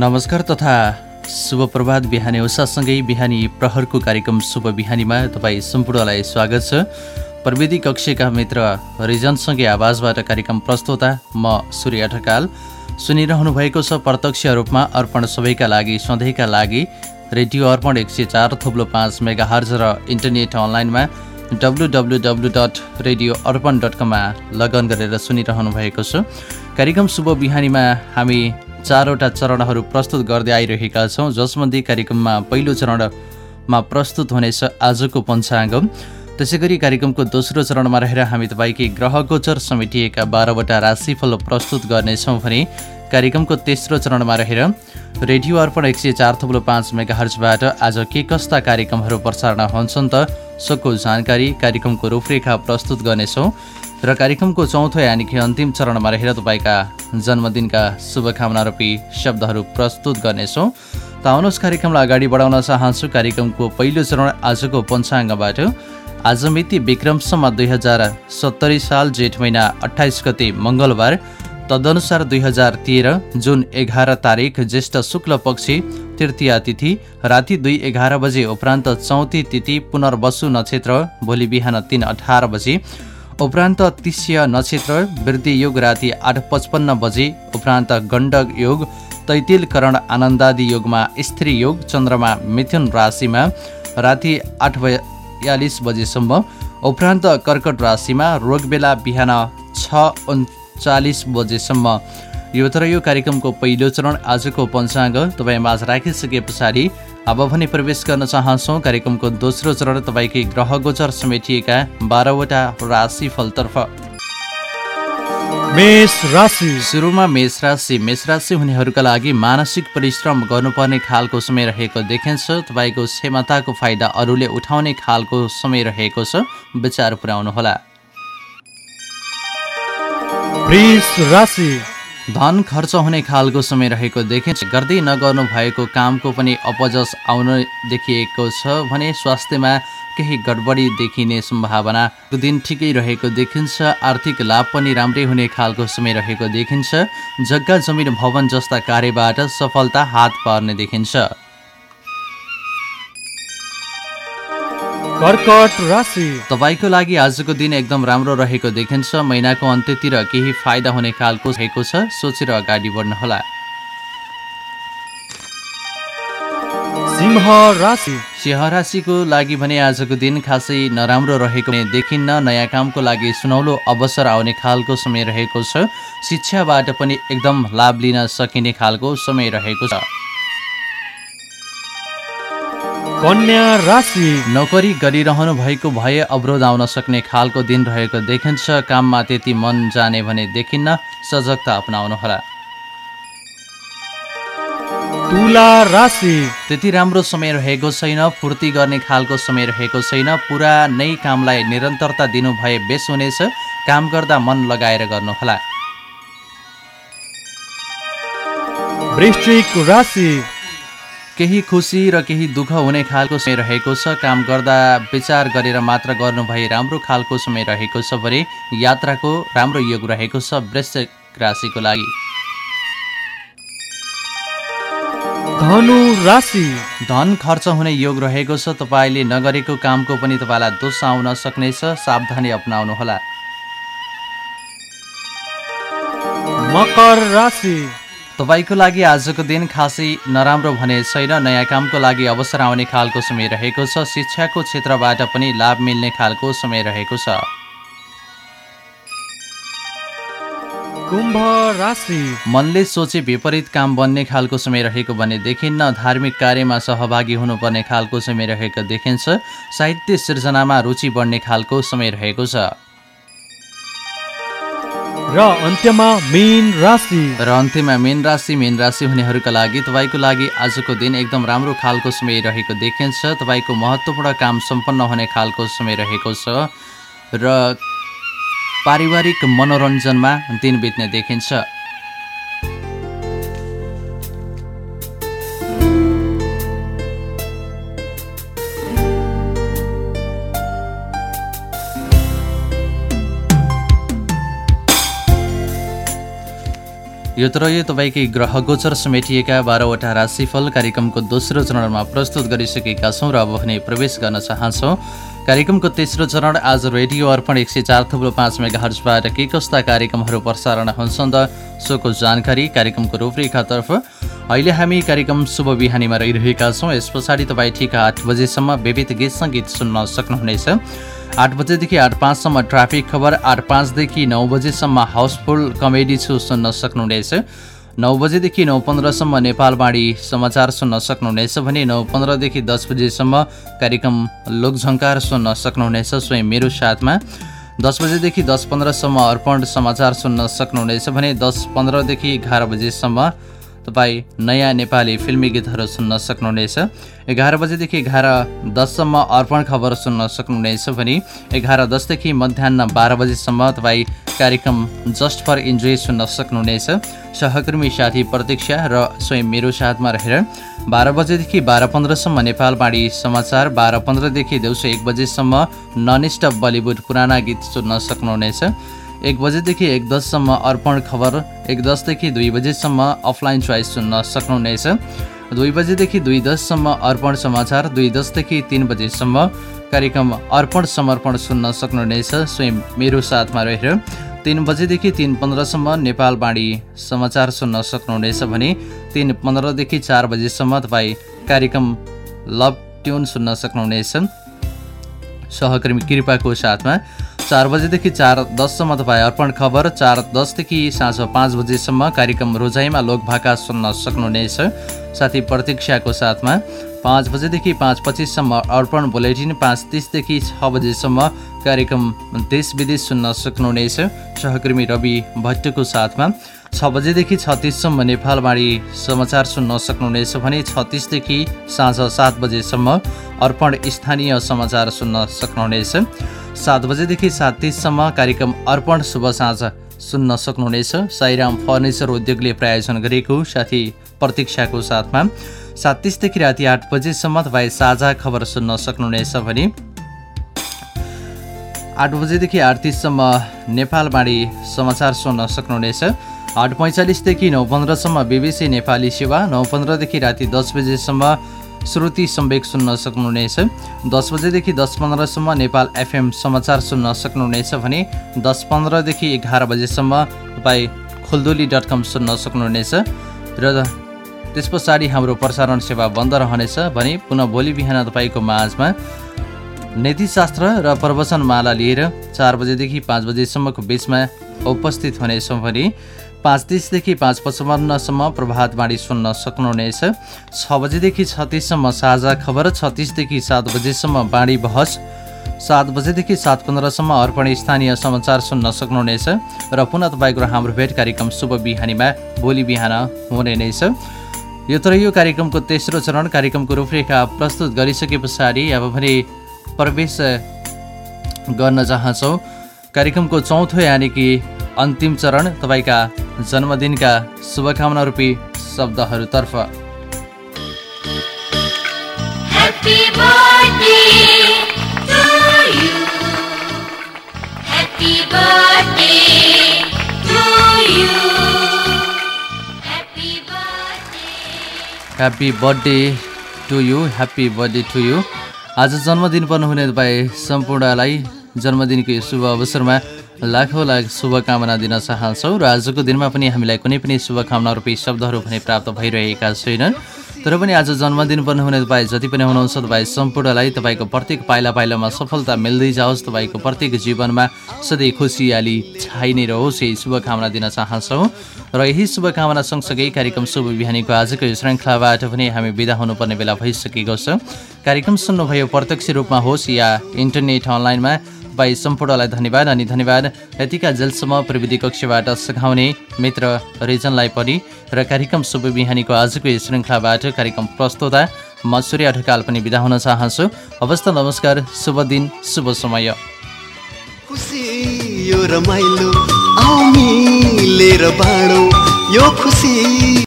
नमस्कार तथा शुभ प्रभात बिहानी उषासँगै बिहानी प्रहरको कार्यक्रम शुभ बिहानीमा तपाईँ सम्पूर्णलाई स्वागत छ। प्रविधि कक्षका मित्र रिजनसँगै आवाजबाट कार्यक्रम प्रस्तुता म सूर्य ढकाल सुनिरहनु भएको छ प्रत्यक्ष रूपमा अर्पण सबैका लागि सधैँका लागि। रेडियो अर्पण एक सय चार थुप्लो पाँच मेगा हर्ज र इन्टरनेट अनलाइनमा W W W dot radio Arpan dot कममा लगन गरेर सुनिरहनु भएको छ। कार्यक्रम शुभ बिहानीमा हामी चारवटा चरणहरू प्रस्तुत गर्दै आइरहेका छौँ जसमध्ये कार्यक्रममा पहिलो चरणमा प्रस्तुत हुनेछ आजको पञ्चाङ्ग। त्यसै गरी कार्यक्रमको दोस्रो चरणमा रहेर हामी तपाईँकै ग्रह गोचर समेटिएका बाह्रवटा राशिफल प्रस्तुत गर्नेछौँ भने कार्यक्रमको तेस्रो चरणमा रहेर रेडियो अर्पण एक सय चार थुप्रो पाँच मेगाहर्जबाट आज के कस्ता कार्यक्रमहरू प्रसारण हुन्छन् त सोको जानकारी कार्यक्रमको रूपरेखा प्रस्तुत गर्नेछौँ। र कार्यक्रमको चौथो यानि कि अन्तिम चरणमा रहेर तपाईँका जन्मदिनका शुभकामना रूपी शब्दहरू प्रस्तुत गर्नेछौँ। त आउनुहोस् कार्यक्रमलाई अगाडि बढाउन चाहन्छु। कार्यक्रमको पहिलो चरण आजको पञ्चाङ्गबाट। आज मिति विक्रमसम्म दुई हजार सत्तरी साल जेठ महिना अठाइस गते मङ्गलबार। तदनुसार दुई हजार तेह्र जुन एघार तारिक ज्येष्ठ शुक्ल पक्षी तृतीय तिथि राति दुई एघार बजे उपरान्त चौथी तिथि पुनर्वसु नक्षत्र भोलि बिहान तिन अठार बजे। उपरान्त तिष्य नक्षत्र वृद्धि योग राति आठ पचपन्न बजे उपरान्त गण्डक योग तैतिलकरण आनन्दादि योगमा स्त्री योग चन्द्रमा मिथुन राशिमा राति आठ बयालिस बजेसम्म उपरान्त कर्कट राशिमा रोगबेला बिहान छ उन्चालिस बजेसम्म। यो तर यो कार्यक्रमको पहिलो चरण आजको पञ्चाङ्ग तपाईँ माझ राखिसके पछाडि अब भने प्रवेश गर्न चाहन्छौँ कार्यक्रमको दोस्रो चरण तपाईँकै ग्रह गोचर समेटिएका बाह्रवटा राशिफलतर्फ। मेष राशि। सुरुमा मेष राशि। मेष राशि हुनेहरूका लागि मानसिक परिश्रम गर्नुपर्ने खालको समय रहेको देखिन्छ। तपाईँको क्षमताको फाइदा अरूले उठाउने खालको समय रहेको छ। विचार पुर्याउनुहोला। धन खर्च हुने खालको समय रहेको देखिन्छ गर्दै नगर्नु भएको कामको पनि अपजस आउन देखिएको छ भने स्वास्थ्यमा केही गडबडी देखिने सम्भावना। दिन ठिकै रहेको देखिन्छ। आर्थिक लाभ पनि राम्रै हुने खालको समय रहेको देखिन्छ। जग्गा जमिन भवन जस्ता कार्यबाट सफलता हात पार्ने देखिन्छ। कर्कट राशि। तपाईँको लागि आजको दिन एकदम राम्रो रहेको देखिन्छ। महिनाको अन्त्यतिर केही फाइदा हुने खालको रहेको छ। सोचेर अगाडि बढ्नुहोला। सिंह राशि। सिंह राशिको लागि भने आजको दिन खासै नराम्रो रहेको देखिन्न। नयाँ कामको लागि सुनौलो अवसर आउने खालको समय रहेको छ। शिक्षाबाट पनि एकदम लाभ लिन सकिने खालको समय रहेको छ। कन्या राशि। नोकरी गरिरहनु भएको भए अवरोध आउन सक्ने खालको दिन रहेको देखिन्छ। काममा त्यति मन जाने भने देखिन्न सजगता अपनाउनुहोला। तुला राशि। त्यति राम्रो समय रहेको छैन फुर्ती गर्ने खालको समय रहेको छैन। पुरा नै कामलाई निरन्तरता दिनु भए बेस हुनेछ। काम गर्दा मन लगाएर गर्नुहोला। वृश्चिक राशि। केही खुसी र केही दुःख हुने खालको समय रहेको छ। काम गर्दा विचार गरेर मात्र गर्नु भए राम्रो खालको समय रहेको छ भने यात्राको राम्रो योग रहेको छ वृश्चिक राशिको लागि। धनु राशि। धन खर्च हुने योग रहेको छ। तपाईँले नगरेको कामको पनि तपाईँलाई दोष आउन सक्नेछ। सावधानी अप्नाउनुहोला मकर राशि। तपाईँको लागि आजको दिन खासै नराम्रो भने छैन। नयाँ कामको लागि अवसर आउने खालको समय रहेको छ। शिक्षाको क्षेत्रबाट पनि लाभ मिल्ने खालको समय रहेको छ। कुम्भ राशि। मनले सोचे विपरीत काम बन्ने खालको समय रहेको भने देखिन्न। धार्मिक कार्यमा सहभागी हुनुपर्ने खालको समय रहेको देखिन्छ। साहित्य सिर्जनामा रुचि बढ्ने खालको समय रहेको छ। र अन्त्यमा मेन राशि। र अन्त्यमा मेन राशि मेन राशि हुनेहरूका लागि तपाईँको लागि आजको दिन एकदम राम्रो खालको समय रहेको देखिन्छ। तपाईँको महत्त्वपूर्ण काम सम्पन्न हुने खालको समय रहेको छ। र पारिवारिक मनोरञ्जनमा दिन बित्ने देखिन्छ। यो तर यो तपाईँकै ग्रह गोचर समेटिएका बाह्रवटा राशिफल कार्यक्रमको दोस्रो चरणमा प्रस्तुत गरिसकेका छौँ र अब भने प्रवेश गर्न चाहन्छौँ। कार्यक्रमको तेस्रो चरण आज रेडियो अर्पण एक सय चार थुप्रो पाँच मेगा हर्चबाट के कस्ता कार्यक्रमहरू प्रसारण हुन्छन् त सोको जानकारी कार्यक्रमको रूपरेखातर्फ। अहिले हामी कार्यक्रम शुभ बिहानीमा रहिरहेका छौँ। यस पछाडि तपाईँ ठिक आठ बजेसम्म विविध गीत सङ्गीत सुन्न सक्नुहुनेछ। आठ बजेदेखि आठ पाँचसम्म ट्राफिक खबर आठ पाँचदेखि नौ बजेसम्म हाउसफुल कमेडी छु सुन्न सक्नुहुनेछ। नौ बजेदेखि नौ पन्ध्रसम्म नेपालबाणी समाचार सुन्न सक्नुहुनेछ भने नौ पन्ध्रदेखि दस बजेसम्म कार्यक्रम लोकझङ्कार सुन्न सक्नुहुनेछ स्वयं मेरो साथमा। दस बजेदेखि दस पन्ध्रसम्म अर्पण समाचार सुन्न सक्नुहुनेछ भने दस पन्ध्रदेखि एघार बजेसम्म तपाईँ नयाँ नेपाली फिल्मी गीतहरू सुन्न सक्नुहुनेछ। एघार बजेदेखि एघार दससम्म अर्पण खबर सुन्न सक्नुहुनेछ भने एघार दसदेखि मध्याह बाह्र बजीसम्म तपाईँ कार्यक्रम जस्ट फर इन्जोय सुन्न सक्नुहुनेछ। सहकर्मी साथी प्रतीक्षा र स्वयं मेरो साथमा रहेर बाह्र बजेदेखि बाह्र पन्ध्रसम्म नेपालबाणी समाचार बाह्र पन्ध्रदेखि दिउँसो एक बजेसम्म ननिष्ठ बलिउड पुराना गीत सुन्न सक्नुहुनेछ। एक बजेदेखि एक दससम्म अर्पण खबर एक दसदेखि दुई बजेसम्म अफलाइन चोइस सुन्न सक्नुहुनेछ। दुई बजेदेखि दुई दससम्म अर्पण समाचार दुई दसदेखि तिन बजेसम्म कार्यक्रम अर्पण समर्पण सुन्न सक्नुहुनेछ। स्वयं मेरो साथमा रहेर तिन बजेदेखि तिन पन्ध्रसम्म नेपालवाणी समाचार सुन्न सक्नुहुनेछ भने तिन पन्ध्रदेखि चार बजेसम्म तपाईँ कार्यक्रम लभ ट्युन सुन्न सक्नुहुनेछ। सहकर्मी कृपाको साथमा चार बजेदेखि चार दससम्म तपाईँ अर्पण खबर चार दसदेखि साँझ पाँच बजेसम्म कार्यक्रम रोजाइमा लोकभाका सुन्न सक्नुहुनेछ। साथी प्रतीक्षाको साथमा पाँच बजेदेखि पाँच पच्चिससम्म अर्पण बुलेटिन पाँच तिसदेखि छ बजेसम्म कार्यक्रम देश विदेश सुन्न सक्नुहुनेछ। सहकर्मी रवि भट्टको साथमा छ बजेदेखि छत्तिससम्म नेपालबाणी समाचार सुन्न सक्नुहुनेछ भने छत्तिसदेखि साँझ सात बजेसम्म अर्पण स्थानीय समाचार सुन्न सक्नुहुनेछ। सात बजेदेखि सात तिससम्म कार्यक्रम अर्पण शुभ साँझ सुन्न सक्नुहुनेछ। साईराम फर्निचर उद्योगले प्रायोजन गरेको साथी प्रतीक्षाको साथमा सात तिसदेखि राति आठ बजेसम्म तपाईँ साझा खबर सुन्न सक्नुहुनेछ भने आठ बजेदेखि आठ तिससम्म नेपालबाणी समाचार सुन्न सक्नुहुनेछ। आठ पैँचालिसदेखि नौ पन्ध्रसम्म बिबिसी नेपाली सेवा नौ पन्ध्रदेखि राति दस बजेसम्म श्रुति सम्वेक सुन्न सक्नुहुनेछ दस बजेदेखि दस पन्ध्रसम्म नेपाल एफएम समाचार सुन्न सक्नुहुनेछ भने दस पन्ध्रदेखि एघार बजेसम्म तपाईँ खुल्दुली डट कम सुन्न सक्नुहुनेछ र त्यस पछाडि हाम्रो प्रसारण सेवा बन्द रहनेछ भने पुनः भोलि बिहान तपाईँको माझमा नीतिशास्त्र र प्रवचनमाला लिएर चार बजेदेखि पाँच बजेसम्मको बिचमा उपस्थित हुनेछौँ भने पाँच तिसदेखि पाँच पचपन्नसम्म प्रभातवाणी सुन्न सक्नुहुनेछ। छ बजेदेखि छत्तिससम्म साझा खबर छत्तिसदेखि सात बजेसम्म बाँडी बहस सात बजेदेखि सात पन्ध्रसम्म अर्पण स्थानीय समाचार सुन्न सक्नुहुनेछ। र पुनः तपाईँको हाम्रो भेट कार्यक्रम शुभ बिहानीमा भोलि बिहान हुने नै छ। यो तर यो कार्यक्रमको तेस्रो चरण कार्यक्रमको रूपरेखा प्रस्तुत गरिसके पछाडि अब भने प्रवेश गर्न चाहन्छौँ। कार्यक्रमको चौथो यानि कि अन्तिम चरण तपाईँका जन्मदिनका शुभकामना रूपी शब्दहरूतर्फ। Happy birthday to you happy birthday to you आज जन्मदिन पर्नुहुने तपाईँ सम्पूर्णलाई जन्मदिनको शुभ अवसरमा लाखौँ लाख शुभकामना दिन चाहन्छौँ र आजको दिनमा पनि हामीलाई कुनै पनि शुभकामना रूपी शब्दहरू भने प्राप्त भइरहेका छैनन्। तर पनि आज जन्मदिन पर्नुहुने तपाईँ जति पनि हुनुहुन्छ तपाईँ सम्पूर्णलाई तपाईँको प्रत्येक पाइला पाइलामा सफलता मिल्दै जाओस् तपाईँको प्रत्येक जीवनमा सधैँ खुसियाली छाइ नै रहोस् यही शुभकामना दिन चाहन्छौँ। र यही शुभकामना सँगसँगै कार्यक्रम शुभ बिहानीको आजको श्रृङ्खलाबाट पनि हामी बिदा हुनुपर्ने बेला भइसकेको छ। कार्यक्रम सुन्नुभयो प्रत्यक्ष रूपमा होस् या इन्टरनेट अनलाइनमा तपाईँ सम्पूर्णलाई धन्यवाद अनि धन्यवाद यतिका जेलसम्म प्रविधि कक्षबाट सघाउने मित्र रिजनलाई पनि र कार्यक्रम शुभ बिहानीको आजको यस श्रृङ्खलाबाट कार्यक्रम प्रस्तुता म सूर्य ढकाल पनि बिदा हुन चाहन्छु। अवस्था नमस्कार शुभ दिन शुभ समय। यो यो खुसी